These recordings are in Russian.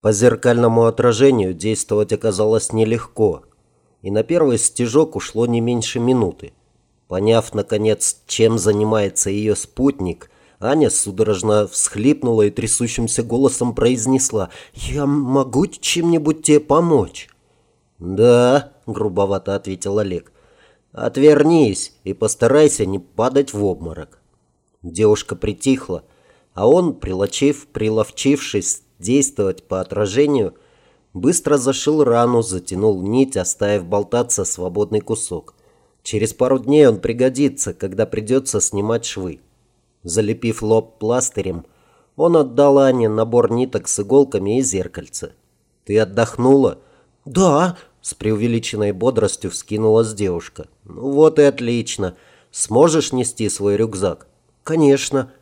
По зеркальному отражению действовать оказалось нелегко, и на первый стежок ушло не меньше минуты. Поняв, наконец, чем занимается ее спутник, Аня судорожно всхлипнула и трясущимся голосом произнесла «Я могу чем-нибудь тебе помочь?» «Да», — грубовато ответил Олег. «Отвернись и постарайся не падать в обморок». Девушка притихла, а он, прилочив, приловчившись действовать по отражению, быстро зашил рану, затянул нить, оставив болтаться свободный кусок. Через пару дней он пригодится, когда придется снимать швы. Залепив лоб пластырем, он отдал Ане набор ниток с иголками и зеркальце. «Ты отдохнула?» «Да», — с преувеличенной бодростью вскинулась девушка. «Ну вот и отлично. Сможешь нести свой рюкзак?» «Конечно».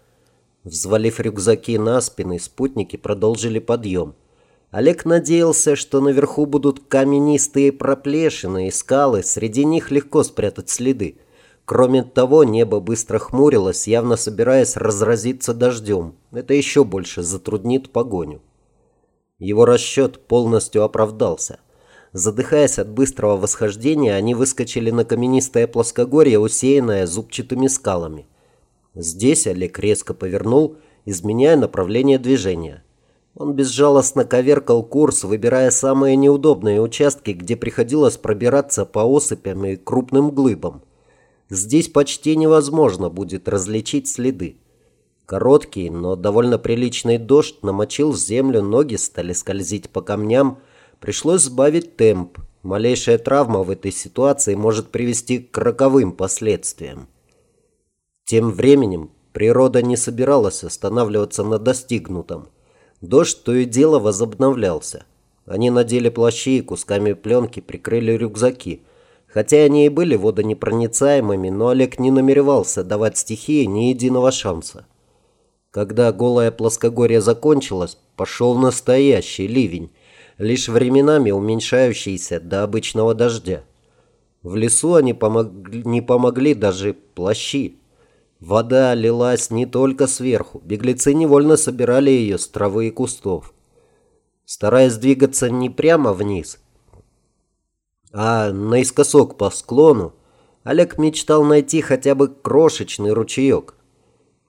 Взвалив рюкзаки на спины, спутники продолжили подъем. Олег надеялся, что наверху будут каменистые проплешины и скалы, среди них легко спрятать следы. Кроме того, небо быстро хмурилось, явно собираясь разразиться дождем. Это еще больше затруднит погоню. Его расчет полностью оправдался. Задыхаясь от быстрого восхождения, они выскочили на каменистое плоскогорье, усеянное зубчатыми скалами. Здесь Олег резко повернул, изменяя направление движения. Он безжалостно коверкал курс, выбирая самые неудобные участки, где приходилось пробираться по осыпям и крупным глыбам. Здесь почти невозможно будет различить следы. Короткий, но довольно приличный дождь намочил землю, ноги стали скользить по камням. Пришлось сбавить темп. Малейшая травма в этой ситуации может привести к роковым последствиям. Тем временем природа не собиралась останавливаться на достигнутом. Дождь то и дело возобновлялся. Они надели плащи и кусками пленки прикрыли рюкзаки. Хотя они и были водонепроницаемыми, но Олег не намеревался давать стихии ни единого шанса. Когда голое плоскогорье закончилось, пошел настоящий ливень, лишь временами уменьшающийся до обычного дождя. В лесу они помог... не помогли даже плащи. Вода лилась не только сверху, беглецы невольно собирали ее с травы и кустов. Стараясь двигаться не прямо вниз, а наискосок по склону, Олег мечтал найти хотя бы крошечный ручеек.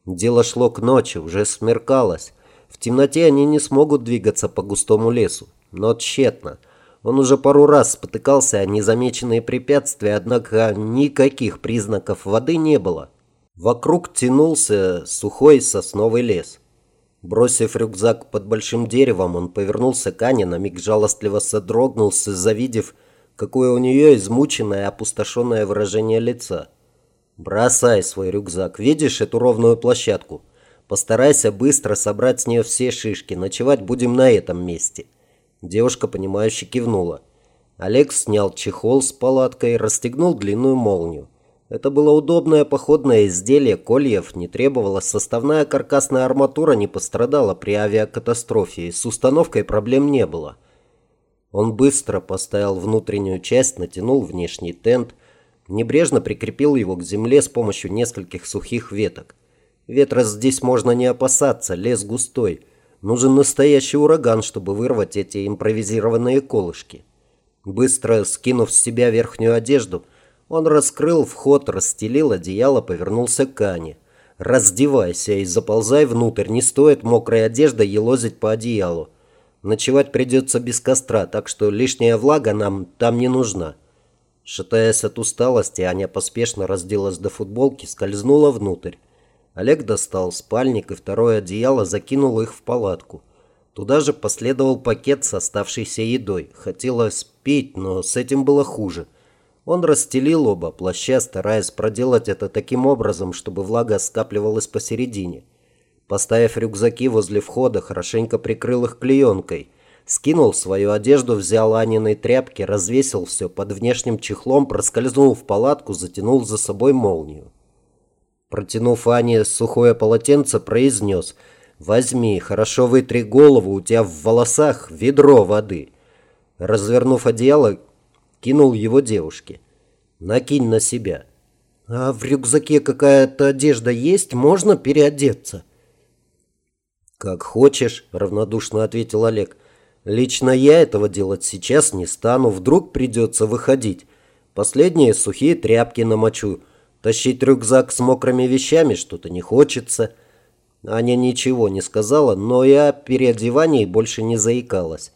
Дело шло к ночи, уже смеркалось. В темноте они не смогут двигаться по густому лесу, но тщетно. Он уже пару раз спотыкался о незамеченные препятствия, однако никаких признаков воды не было. Вокруг тянулся сухой сосновый лес. Бросив рюкзак под большим деревом, он повернулся к Ане, на миг жалостливо содрогнулся, завидев, какое у нее измученное, опустошенное выражение лица. «Бросай свой рюкзак. Видишь эту ровную площадку? Постарайся быстро собрать с нее все шишки. Ночевать будем на этом месте». Девушка, понимающе кивнула. Олег снял чехол с палаткой, расстегнул длинную молнию. Это было удобное походное изделие, кольев не требовалось, составная каркасная арматура не пострадала при авиакатастрофе, и с установкой проблем не было. Он быстро поставил внутреннюю часть, натянул внешний тент, небрежно прикрепил его к земле с помощью нескольких сухих веток. Ветра здесь можно не опасаться, лес густой. Нужен настоящий ураган, чтобы вырвать эти импровизированные колышки. Быстро скинув с себя верхнюю одежду, он раскрыл вход, расстелил одеяло, повернулся к Ане. «Раздевайся и заползай внутрь, не стоит мокрой одеждой елозить по одеялу. Ночевать придется без костра, так что лишняя влага нам там не нужна». Шатаясь от усталости, Аня поспешно разделась до футболки, скользнула внутрь. Олег достал спальник и второе одеяло, закинул их в палатку. Туда же последовал пакет с оставшейся едой. Хотелось пить, но с этим было хуже – он расстелил оба плаща, стараясь проделать это таким образом, чтобы влага скапливалась посередине. Поставив рюкзаки возле входа, хорошенько прикрыл их клеенкой. Скинул свою одежду, взял Аниной тряпки, развесил все под внешним чехлом, проскользнул в палатку, затянул за собой молнию. Протянув Ане сухое полотенце, произнес «Возьми, хорошо вытри голову, у тебя в волосах ведро воды». Развернув одеяло, кинул его девушке. «Накинь на себя». «А в рюкзаке какая-то одежда есть? Можно переодеться?» «Как хочешь», — равнодушно ответил Олег. Лично я этого делать сейчас не стану, вдруг придется выходить. Последние сухие тряпки намочу. Тащить рюкзак с мокрыми вещами что-то не хочется. Аня ничего не сказала, но и о переодевании больше не заикалась.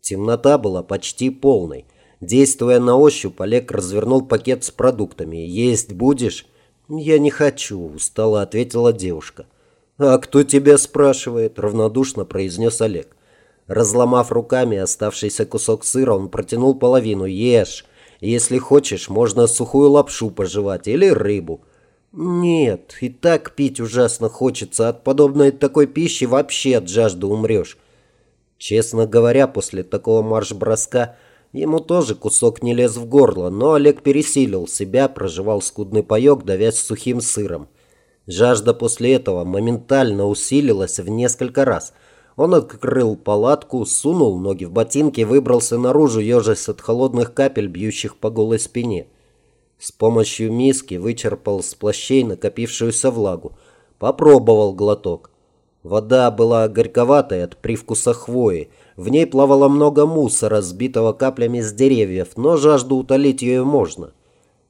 Темнота была почти полной. Действуя на ощупь, Олег развернул пакет с продуктами. «Есть будешь?» «Я не хочу», – устало ответила девушка. «А кто тебя спрашивает?» – равнодушно произнес Олег. Разломав руками оставшийся кусок сыра, он протянул половину. «Ешь. Если хочешь, можно сухую лапшу пожевать или рыбу». «Нет, и так пить ужасно хочется. От подобной такой пищи вообще от жажды умрешь». Честно говоря, после такого марш-броска ему тоже кусок не лез в горло, но Олег пересилил себя, проживал скудный паек, давясь сухим сыром. Жажда после этого моментально усилилась в несколько раз. Он открыл палатку, сунул ноги в ботинки, выбрался наружу, ежась от холодных капель, бьющих по голой спине. С помощью миски вычерпал с плащей накопившуюся влагу. Попробовал глоток. Вода была горьковатой от привкуса хвои. В ней плавало много мусора, сбитого каплями с деревьев, но жажду утолить ее можно.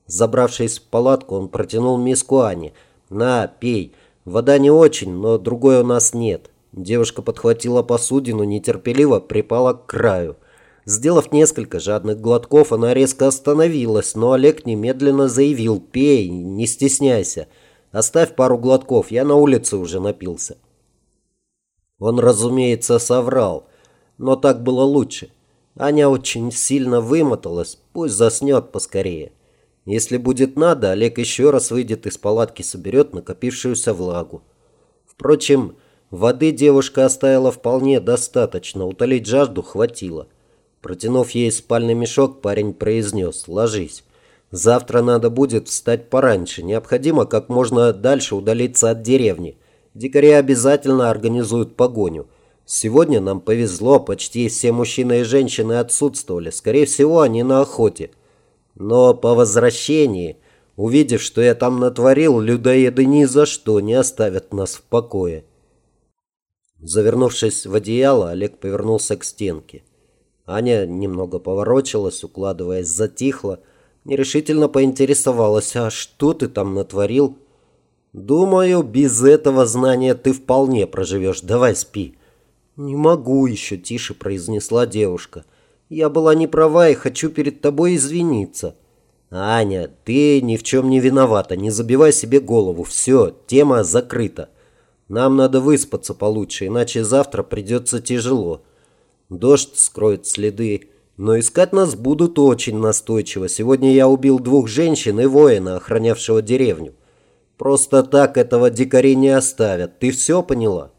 Забравшись в палатку, он протянул миску Ане. «На, пей. Вода не очень, но другой у нас нет». Девушка подхватила посудину, нетерпеливо припала к краю. Сделав несколько жадных глотков, она резко остановилась, но Олег немедленно заявил «Пей, не стесняйся. Оставь пару глотков, я на улице уже напился». Он, разумеется, соврал, но так было лучше. Аня очень сильно вымоталась, пусть заснет поскорее. Если будет надо, Олег еще раз выйдет из палатки, соберет накопившуюся влагу. Впрочем, воды девушка оставила вполне достаточно, утолить жажду хватило. Протянув ей спальный мешок, парень произнес «Ложись». Завтра надо будет встать пораньше. Необходимо как можно дальше удалиться от деревни. Дикари обязательно организуют погоню. Сегодня нам повезло, почти все мужчины и женщины отсутствовали. Скорее всего, они на охоте. Но по возвращении, увидев, что я там натворил, людоеды ни за что не оставят нас в покое. Завернувшись в одеяло, Олег повернулся к стенке. Аня немного поворочилась, укладываясь, затихла, нерешительно поинтересовалась, «А что ты там натворил?» «Думаю, без этого знания ты вполне проживешь. Давай спи». «Не могу еще», – тише произнесла девушка. «Я была не права и хочу перед тобой извиниться». «Аня, ты ни в чем не виновата. Не забивай себе голову. Все, тема закрыта. Нам надо выспаться получше, иначе завтра придется тяжело. Дождь скроет следы, но искать нас будут очень настойчиво. Сегодня я убил двух женщин и воина, охранявшего деревню. Просто так этого дикари не оставят. Ты все поняла?»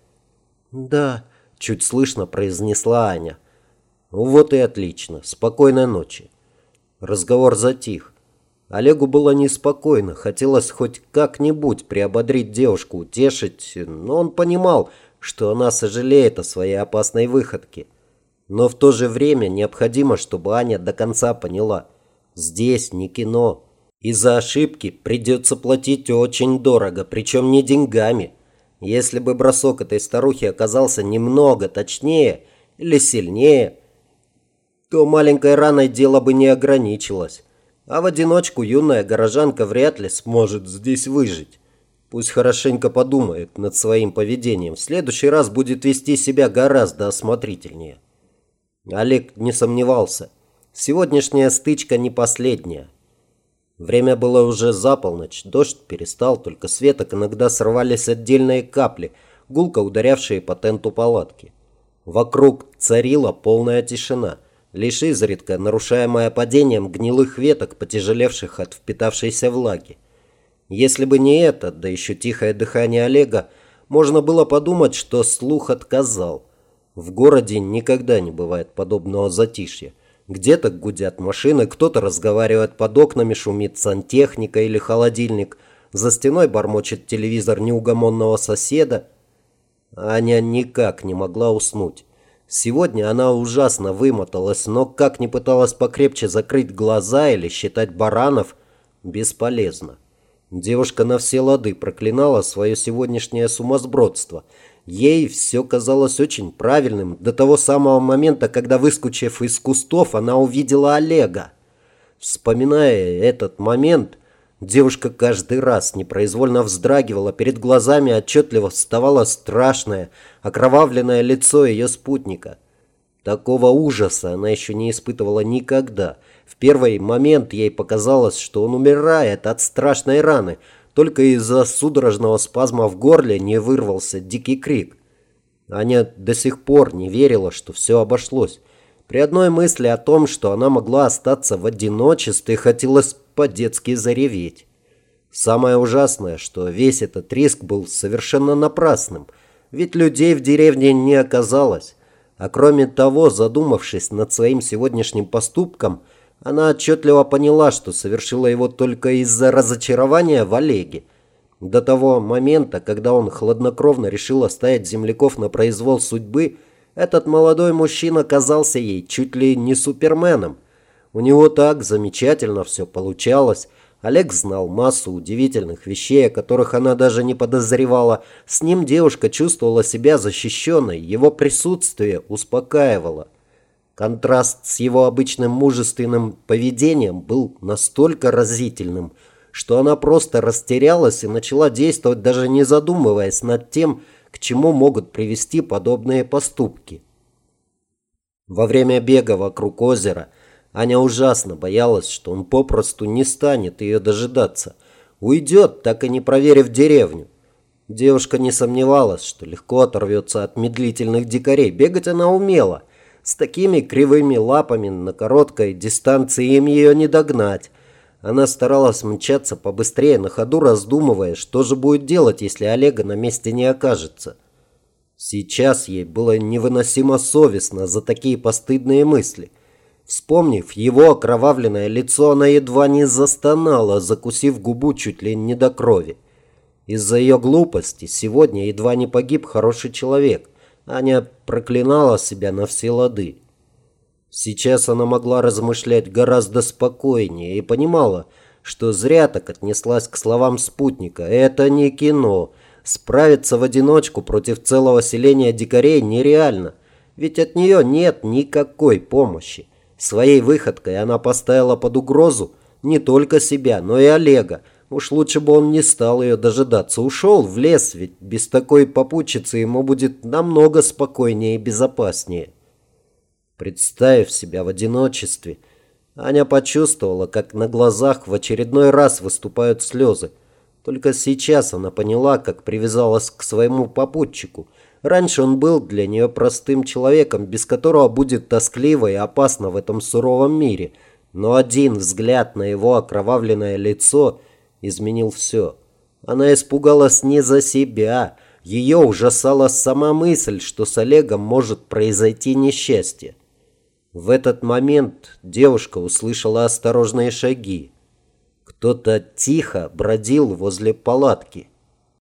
«Да», – чуть слышно произнесла Аня. «Вот и отлично. Спокойной ночи». Разговор затих. Олегу было неспокойно. Хотелось хоть как-нибудь приободрить девушку, утешить, но он понимал, что она сожалеет о своей опасной выходке. Но в то же время необходимо, чтобы Аня до конца поняла. Здесь не кино. И за ошибки придется платить очень дорого, причем не деньгами. Если бы бросок этой старухи оказался немного точнее или сильнее, то маленькой раной дело бы не ограничилось. А в одиночку юная горожанка вряд ли сможет здесь выжить. Пусть хорошенько подумает над своим поведением. В следующий раз будет вести себя гораздо осмотрительнее. Олег не сомневался. Сегодняшняя стычка не последняя. Время было уже за полночь, дождь перестал, только с веток иногда срывались отдельные капли, гулко ударявшие по тенту палатки. Вокруг царила полная тишина, лишь изредка нарушаемая падением гнилых веток, потяжелевших от впитавшейся влаги. Если бы не это, да еще тихое дыхание Олега, можно было подумать, что слух отказал. В городе никогда не бывает подобного затишья. Где-то гудят машины, кто-то разговаривает под окнами, шумит сантехника или холодильник. За стеной бормочет телевизор неугомонного соседа. Аня никак не могла уснуть. Сегодня она ужасно вымоталась, но как ни пыталась покрепче закрыть глаза или считать баранов, бесполезно. Девушка на все лады проклинала свое сегодняшнее сумасбродство. Ей все казалось очень правильным до того самого момента, когда, выскочив из кустов, она увидела Олега. Вспоминая этот момент, девушка каждый раз непроизвольно вздрагивала, перед глазами отчетливо вставало страшное, окровавленное лицо ее спутника. Такого ужаса она еще не испытывала никогда. В первый момент ей показалось, что он умирает от страшной раны – только из-за судорожного спазма в горле не вырвался дикий крик. Аня до сих пор не верила, что все обошлось. При одной мысли о том, что она могла остаться в одиночестве, хотелось по-детски зареветь. Самое ужасное, что весь этот риск был совершенно напрасным, ведь людей в деревне не оказалось. А кроме того, задумавшись над своим сегодняшним поступком, она отчетливо поняла, что совершила его только из-за разочарования в Олеге. До того момента, когда он хладнокровно решил оставить земляков на произвол судьбы, этот молодой мужчина казался ей чуть ли не суперменом. У него так замечательно все получалось. Олег знал массу удивительных вещей, о которых она даже не подозревала. С ним девушка чувствовала себя защищенной, его присутствие успокаивало. Контраст с его обычным мужественным поведением был настолько разительным, что она просто растерялась и начала действовать, даже не задумываясь над тем, к чему могут привести подобные поступки. Во время бега вокруг озера Аня ужасно боялась, что он попросту не станет ее дожидаться. Уйдет, так и не проверив деревню. Девушка не сомневалась, что легко оторвется от медлительных дикарей. Бегать она умела – с такими кривыми лапами на короткой дистанции им ее не догнать. Она старалась мчаться побыстрее, на ходу раздумывая, что же будет делать, если Олега на месте не окажется. Сейчас ей было невыносимо совестно за такие постыдные мысли. Вспомнив его окровавленное лицо, она едва не застонала, закусив губу чуть ли не до крови. Из-за ее глупости сегодня едва не погиб хороший человек. Аня проклинала себя на все лады. Сейчас она могла размышлять гораздо спокойнее и понимала, что зря так отнеслась к словам спутника. Это не кино. Справиться в одиночку против целого селения дикарей нереально, ведь от нее нет никакой помощи. Своей выходкой она поставила под угрозу не только себя, но и Олега, Уж лучше бы он не стал ее дожидаться. Ушел в лес, ведь без такой попутчицы ему будет намного спокойнее и безопаснее. Представив себя в одиночестве, Аня почувствовала, как на глазах в очередной раз выступают слезы. Только сейчас она поняла, как привязалась к своему попутчику. Раньше он был для нее простым человеком, без которого будет тоскливо и опасно в этом суровом мире. Но один взгляд на его окровавленное лицо – изменил все. Она испугалась не за себя. Ее ужасала сама мысль, что с Олегом может произойти несчастье. В этот момент девушка услышала осторожные шаги. Кто-то тихо бродил возле палатки.